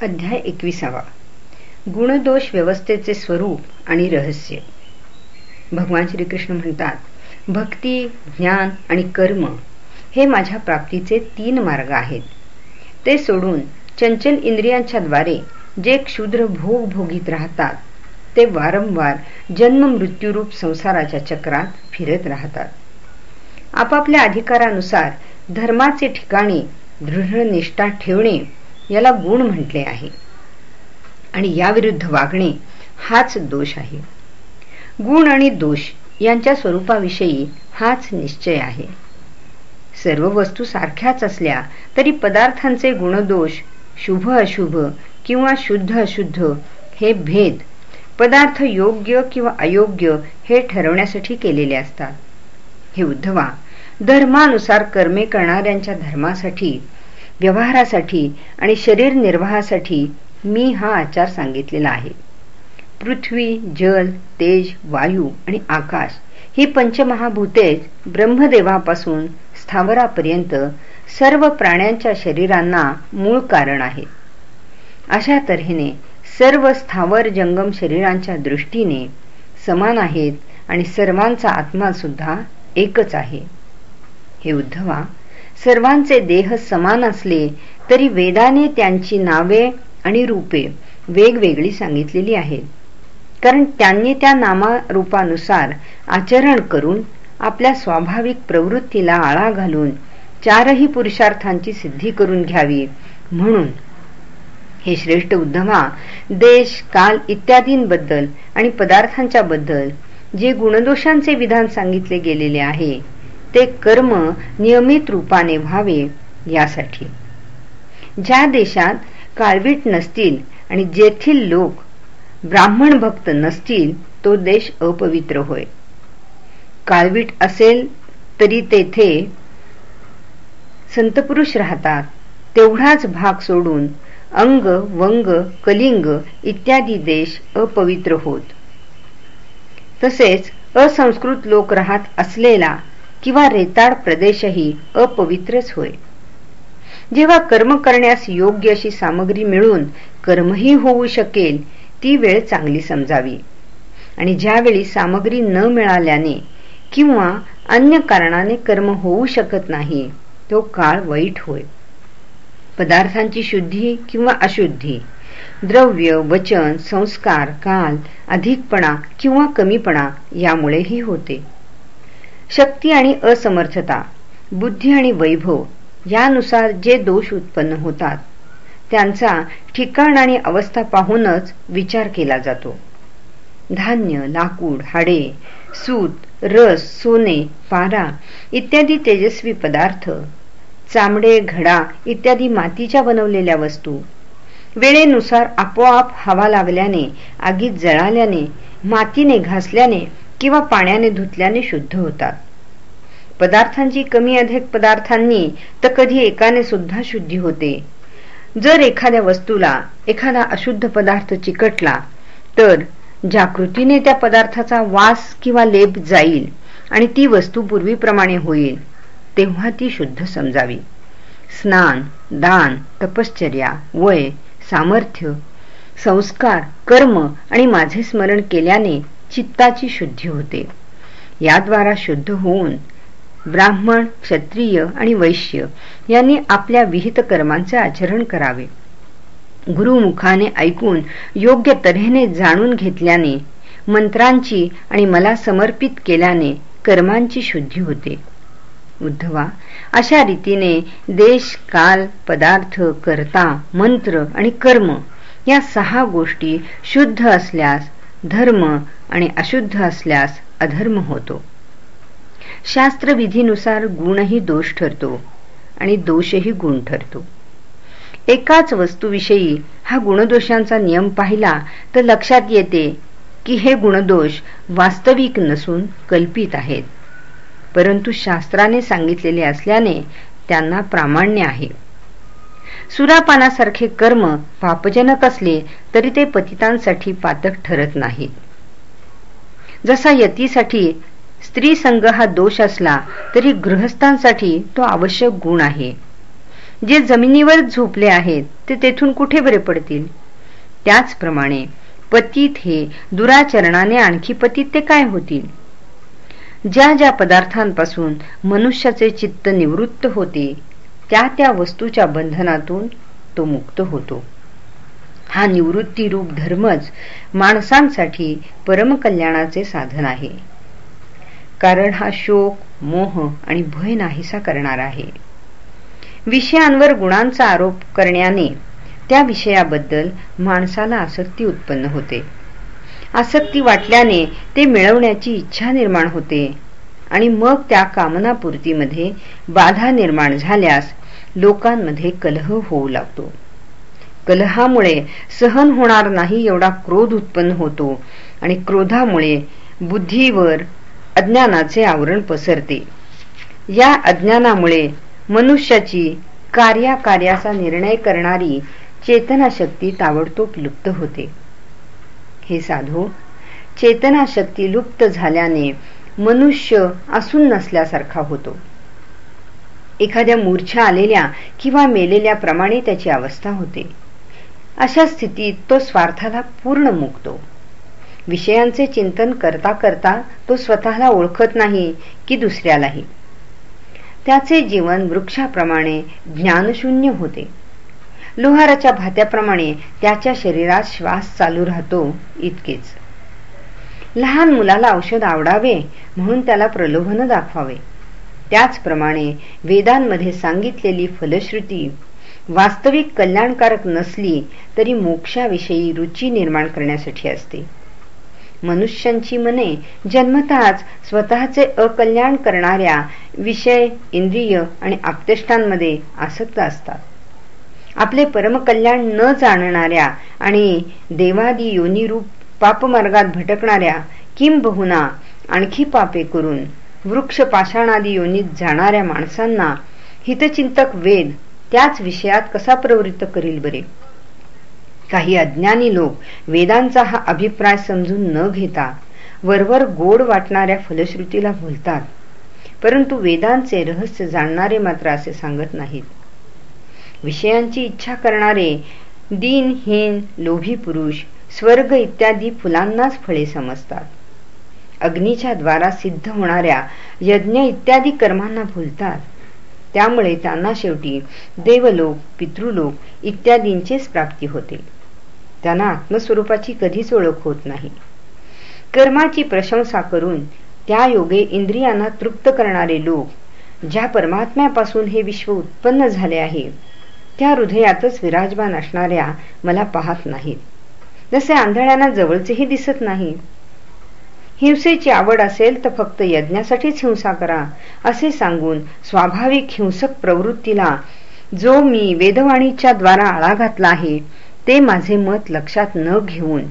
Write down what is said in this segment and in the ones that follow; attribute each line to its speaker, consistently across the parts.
Speaker 1: अध्याय एकविसावा. गुणदोष व्यवस्थेचे स्वरूप आणि रहस्य. भगवान श्रीकृष्ण म्हणतात भक्ती ज्ञान आणि कर्म हे माझ्या प्राप्तीचे तीन मार्ग आहेत. ते सोडून चंचल इंद्रियांच्या द्वारे जे क्षुद्र भोग भोगीत राहतात ते वारंवार जन्म मृत्यूरूप संसाराच्या चक्रात फिरत राहतात. आपापल्या अधिकारानुसार धर्माचे ठिकाणी दृढ निष्ठा ठेवणे याला गुण म्हटले आहे. आणि याविरुद्ध वागणे हाच दोष आहे. गुण आणि दोष यांच्या स्वरूपाविषयी हाच निश्चय आहे. सर्व वस्तू सारख्याच असल्या तरी पदार्थांचे गुणदोष शुभ अशुभ किंवा शुद्ध अशुद्ध हे भेद पदार्थ योग्य किंवा अयोग्य हे ठरवण्यासाठी केलेले असतात. हे उद्धवा धर्मानुसार कर्मे करणाऱ्यांच्या धर्मासाठी व्यवहारासाठी आणि शरीर निर्वाहासाठी मी हा आचार सांगितलेला आहे. पृथ्वी जल तेज वायू आणि आकाश ही पंचमहाभूतेच ब्रह्मदेवापासून स्थावरापर्यंत सर्व प्राण्यांच्या शरीरांना मूळ कारण आहे. अशा तऱ्हेने सर्व स्थावर जंगम शरीरांच्या दृष्टीने समान आहेत आणि सर्वांचा आत्मा सुद्धा एकच आहे. हे उद्धवा सर्वांचे देह समान असले तरी वेदाने त्यांची नावे आणि रूपे वेगवेगळी सांगितलेली आहेत. कारण त्यांनी त्या नामारूपानुसार आचरण करून आपल्या स्वाभाविक प्रवृत्तीला आळा घालून चारही पुरुषार्थांची सिद्धी करून घ्यावी. म्हणून हे श्रेष्ठ उद्धमा देश काल इत्यादींबद्दल आणि पदार्थांच्या बद्दल जे गुणदोषांचे विधान सांगितले गेलेले आहे ते कर्म नियमित रूपाने व्हावे यासाठी. ज्या देशात काळवीट नसतील आणि जेथील लोक ब्राह्मण भक्त नसतील तो देश अपवित्र होय. काळवीट असेल तरी तेथे संतपुरुष राहतात. तेवढाच भाग सोडून अंग वंग कलिंग इत्यादी देश अपवित्र होत. तसेच असंस्कृत लोक राहत असलेला किंवा रेताड प्रदेशही अपवित्रच होय. जेव्हा कर्म करण्यास योग्य अशी सामग्री मिळून कर्मही होऊ शकेल ती वेळ चांगली समजावी. आणि ज्यावेळी सामग्री न मिळाल्याने किंवा अन्य कारणाने कर्म होऊ शकत नाही तो काळ वाईट होय. पदार्थांची शुद्धी किंवा अशुद्धी द्रव्य वचन संस्कार काल अधिकपणा किंवा कमीपणा यामुळेही होते. शक्ती आणि असमर्थता बुद्धी आणि वैभव यानुसार जे दोष उत्पन्न होतात त्यांचा ठिकाण आणि अवस्था पाहूनच विचार केला जातो. धान्य लाकूड हाडे सूत रस सोने पारा इत्यादी तेजस्वी पदार्थ चामडे घडा इत्यादी मातीच्या बनवलेल्या वस्तू वेळेनुसार आपोआप हवा लागल्याने आगीत जळाल्याने मातीने घासल्याने किंवा पाण्याने धुतल्याने शुद्ध होतात. पदार्थांची कमी अधिक पदार्थांनी तर कधी एकाने सुद्धा शुद्धी होते. जर एखाद्या वस्तूला एखादा अशुद्ध पदार्थ चिकटला तर जागृतीने त्या पदार्थाचा वास किंवा लेप जाईल आणि ती वस्तू पूर्वीप्रमाणे होईल तेव्हा ती शुद्ध समजावी. स्नान दान तपश्चर्या वय सामर्थ्य संस्कार कर्म आणि माझे स्मरण केल्याने चित्ताची शुद्धी होते. याद्वारा शुद्ध होऊन ब्राह्मण क्षत्रिय आणि वैश्य यांनी आपल्या विहित कर्मांचे आचरण करावे. गुरुमुखाने ऐकून योग्य तऱ्हेने जाणून घेतल्याने मंत्रांची आणि मला समर्पित केल्याने कर्मांची शुद्धी होते. उद्धवा अशा रीतीने देश काल पदार्थ कर्ता मंत्र आणि कर्म या सहा गोष्टी शुद्ध असल्यास धर्म आणि अशुद्ध असल्यास अधर्म होतो. शास्त्रविधीनुसार गुणही दोष ठरतो आणि दोषही गुण ठरतो. एकाच वस्तूविषयी हा गुणदोषांचा नियम पाहिला तर लक्षात येते की हे गुणदोष वास्तविक नसून कल्पित आहेत. परंतु शास्त्राने सांगितलेले असल्याने त्यांना प्रामाण्य आहे. सुरापानासारखे कर्म पापजनक असले तरी ते पतितांसाठी पातक ठरत नाहीत. जसा यतीसाठी स्त्री संघ हा दोष असला तरी गृहस्थांसाठी तो आवश्यक गुण आहे. जे जमिनीवर झोपले आहेत ते तेथून कुठे बरे पडतील? त्याचप्रमाणे पतीत हे दुराचरणाने आणखी पतीत ते काय होतील? ज्या ज्या पदार्थांपासून मनुष्याचे चित्त निवृत्त होते त्या त्या वस्तूच्या बंधनातून तो मुक्त होतो. हा निवृत्ती रूप धर्मच माणसांसाठी परमकल्याणाचे साधन आहे. कारण हा शोक मोह आणि भय नाहीसा करणार आहे. विषयांवर गुणांचा आरोप करण्याने त्या विषयाबद्दल माणसाला आसक्ती उत्पन्न होते. आसक्ती वाटल्याने ते मिळवण्याची इच्छा निर्माण होते. आणि मग त्या कामनापूर्तीमध्ये बाधा निर्माण झाल्यास लोकांमध्ये कलह होऊ लागतो. कलहामुळे सहन होणार नाही एवढा क्रोध उत्पन्न होतो आणि क्रोधामुळे बुद्धीवर अज्ञानाचे आवरण पसरते. या अज्ञानामुळे मनुष्याची कार्याकार्याचा निर्णय करणारी चेतनाशक्ती ताबडतोब लुप्त होते. हे साधू चेतनाशक्ती लुप्त झाल्याने मनुष्य असून नसल्यासारखा होतो. एखाद्या मूर्छा आलेल्या किंवा मेलेल्या प्रमाणे त्याची अवस्था होते. अशा स्थितीत तो स्वार्थाला पूर्ण मुकतो. विषयांचे चिंतन करता करता तो स्वतःला ओळखत नाही की दुसऱ्यालाही. त्याचे जीवन वृक्षाप्रमाणे ज्ञानशून्य होते. लोहाराच्या भात्याप्रमाणे त्याच्या शरीरात श्वास चालू राहतो इतकेच. लहान मुलाला औषध आवडावे म्हणून त्याला प्रलोभन दाखवावे. त्याचप्रमाणे वेदांमध्ये सांगितलेली फलश्रुती वास्तविक कल्याणकारक नसली तरी मोक्षाविषयी रुची निर्माण करण्यासाठी असते. मनुष्यांची मने जन्मताच स्वतःचे अकल्याण करणाऱ्या विषय इंद्रिय आणि आपतेष्टांमध्ये आसक्त असतात. आपले परमकल्याण न जाणणाऱ्या आणि देवादी योनिरूप पापमार्गात भटकणाऱ्या किंबहुना आणखी पापे करून वृक्ष पाषाणादी योनीत जाणाऱ्या माणसांना हितचिंतक वेद त्याच विषयात कसा प्रवृत्त करील बरे? काही अज्ञानी लोक वेदांचा हा अभिप्राय समजून न घेता वरवर गोड वाटणाऱ्या फलश्रुतीला भुलतात परंतु वेदांचे रहस्य जाणणारे मात्र असे सांगत नाहीत. विषयांची इच्छा करणारे दिनहीन लोभी पुरुष स्वर्ग इत्यादी फुलांनाच फळे समजतात. अग्नीच्या द्वारा सिद्ध होणाऱ्या यज्ञ इत्यादी कर्मांना भूलतात. त्यामुळे त्यांना शेवटी देवलोक पितृलोक इत्यादींचीच प्राप्ती होते. त्यांना आत्मस्वरूपाची कधीच ओळख होत नाही. कर्माची प्रशंसा करून त्या योगे इंद्रियांना तृप्त करणारे लोक ज्या परमात्म्यापासून हे विश्व उत्पन्न झाले आहे त्या हृदयातच विराजमान असणाऱ्या मला पाहत नाहीत. जसे आंधळ्यांना जवळचेही दिसत नाही. हिंसेची आवड असेल तर फक्त यज्ञासाठीच हिंसा करा असे सांगून स्वाभाविक हिंसक प्रवृत्तीला जो मी वेदवाणीच्या द्वारा आळा घातला आहे ते माझे मत लक्षात न घेऊन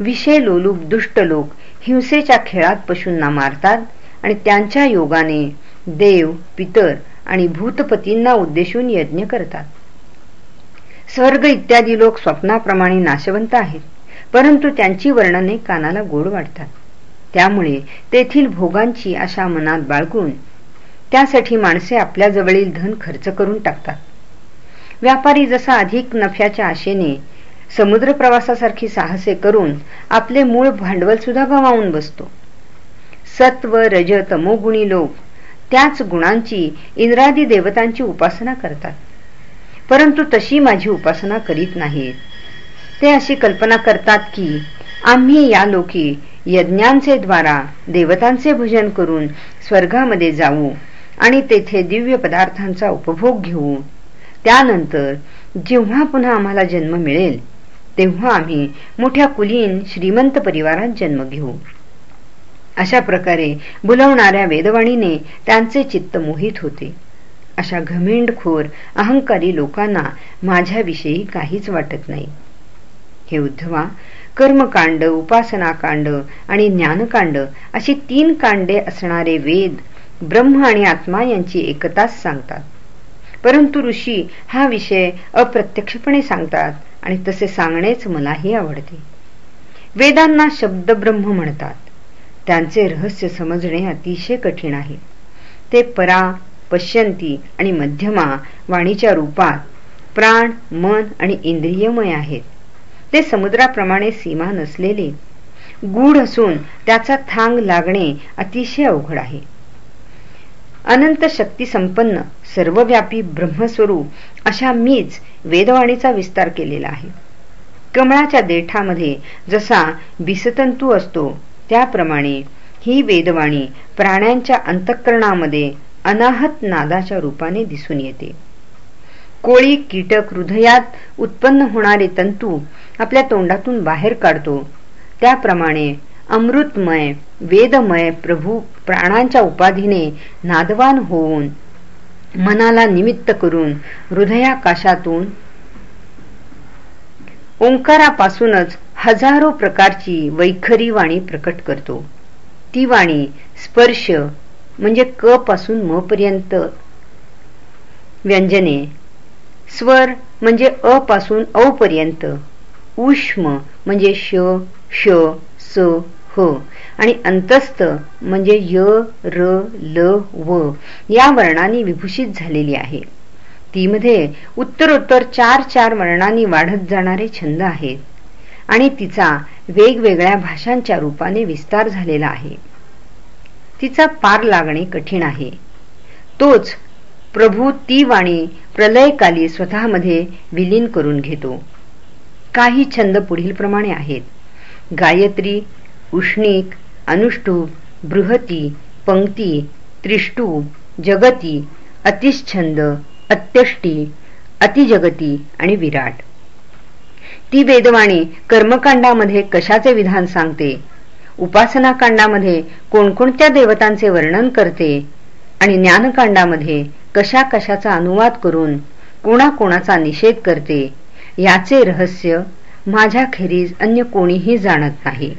Speaker 1: विषय लोलूप दुष्ट लोक हिंसेच्या खेळात पशूंना मारतात आणि त्यांच्या योगाने देव पितर आणि भूतपतींना उद्देशून यज्ञ करतात. स्वर्ग इत्यादी लोक स्वप्नाप्रमाणे नाशवंत आहेत परंतु त्यांची वर्णने कानाला गोड वाटतात. त्यामुळे तेथील भोगांची आशा मनात बाळगून त्यासाठी माणसे आपल्या जवळील धन खर्च करून टाकतात. व्यापारी जसा अधिक नफ्याच्या आशेने समुद्र प्रवासासारखी साहसे करून आपले मूळ भांडवल सुद्धा गमावून बसतो. सत्व रज तमोगुणी लोक त्याच गुणांची इंद्रादी देवतांची उपासना करतात. परंतु तशी माझी उपासना करीत नाहीत. ते अशी कल्पना करतात की आम्ही या लोकी यज्ञांचे द्वारा देवतांचे भजन करून स्वर्गामध्ये जाऊ आणि तेथे दिव्य पदार्थांचा उपभोग घेऊ. त्यानंतर जेव्हा पुन्हा आम्हाला जन्म मिळेल तेव्हा आम्ही मोठ्या कुलीन श्रीमंत परिवारात जन्म घेऊ. अशा प्रकारे बुलवणाऱ्या वेदवाणीने त्यांचे चित्त मोहित होते. अशा घमेंडखोर अहंकारी लोकांना माझ्याविषयी काहीच वाटत नाही. हे उद्धवा कर्मकांड उपासनाकांड आणि ज्ञानकांड अशी तीन कांडे असणारे वेद ब्रह्म आणि आत्मा यांची एकताच सांगतात. परंतु ऋषी हा विषय अप्रत्यक्षपणे सांगतात आणि तसे सांगणेच मलाही आवडते. वेदांना शब्द ब्रह्म म्हणतात. त्यांचे रहस्य समजणे अतिशय कठीण आहे. ते परा पश्यंती आणि मध्यमा वाणीच्या रूपात प्राण मन आणि इंद्रियमय आहेत. ते समुद्राप्रमाणे सीमा नसलेले गूढ असून त्याचा थांग लागणे अतिशय अवघड आहे. अनंत शक्ती संपन्न सर्वव्यापी ब्रह्मस्वरूप अशा मीच वेदवाणीचा विस्तार केलेला आहे. कमळाच्या देठामध्ये जसा बिसतंतू असतो त्याप्रमाणे ही वेदवाणी प्राण्यांच्या अंतःकरणामध्ये अनाहत नादाच्या रूपाने दिसून येते. कोळी कीटक हृदयात उत्पन्न होणारे तंतू आपल्या तोंडातून बाहेर काढतो. त्याप्रमाणे अमृतमय वेदमय प्रभू प्राणांच्या उपाधीने नादवान होऊन मनाला निमित्त करून हृदयाकाशातून ओंकारापासूनच हजारो प्रकारची वैखरी वाणी प्रकट करतो. ती वाणी स्पर्श म्हणजे क पासून म पर्यंत. व्यंजने. स्वर म्हणजे अ पासून औ पर्यंत. उष्म म्हणजे श श स ह. आणि अंतस्थ म्हणजे य र ल व. या वर्णांनी विभूषित झालेली आहे. तीमध्ये उत्तरोत्तर चार चार वर्णांनी वाढत जाणारे छंद आहेत. आणि तिचा वेगवेगळ्या भाषांच्या रूपाने विस्तार झालेला आहे. तिचा पार लागणे कठीण आहे. तोच प्रभू ती वाणी प्रलयकाली स्वतःमध्ये विलीन करून घेतो. काही छंद पुढील प्रमाणे आहेत. गायत्री उष्णिक अनुष्टूप बृहती पंक्ती त्रिष्टूप जगती अतिश्छंद अत्यष्टी अतिजगती आणि विराट. ती वेदवाणी कर्मकांडामध्ये कशाचे विधान सांगते? उपासना कांडामध्ये कोणकोणत्या देवतांचे वर्णन करते आणि ज्ञानकांडामध्ये कशा कशाचा अनुवाद करून कोणाकोणाचा निषेध करते याचे रहस्य माझ्याखेरीज अन्य कोणीही जाणत नाही.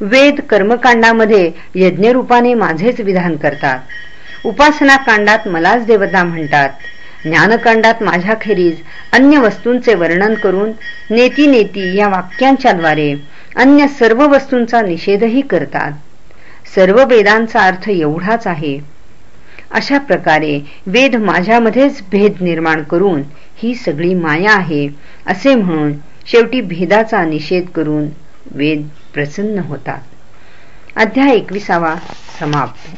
Speaker 1: वेद कर्मकांडामध्ये यज्ञरूपाने माझेच विधान करतात. उपासनाकांडात मलाच देवता म्हणतात. ज्ञानकांडात माझ्याखेरीज अन्य वस्तूंचे वर्णन करून नेती नेती या वाक्यांच्याद्वारे अन्य सर्व वस्तूंचा निषेधही करतात. सर्व वेदांचा अर्थ एवढाच आहे. अशा प्रकारे वेद माझ्यामध्येच भेद निर्माण करून ही सगळी माया आहे असे म्हणून शेवटी भेदाचा निषेध करून वेद प्रसन्न होतात. अध्याय एकविसावा समाप्त.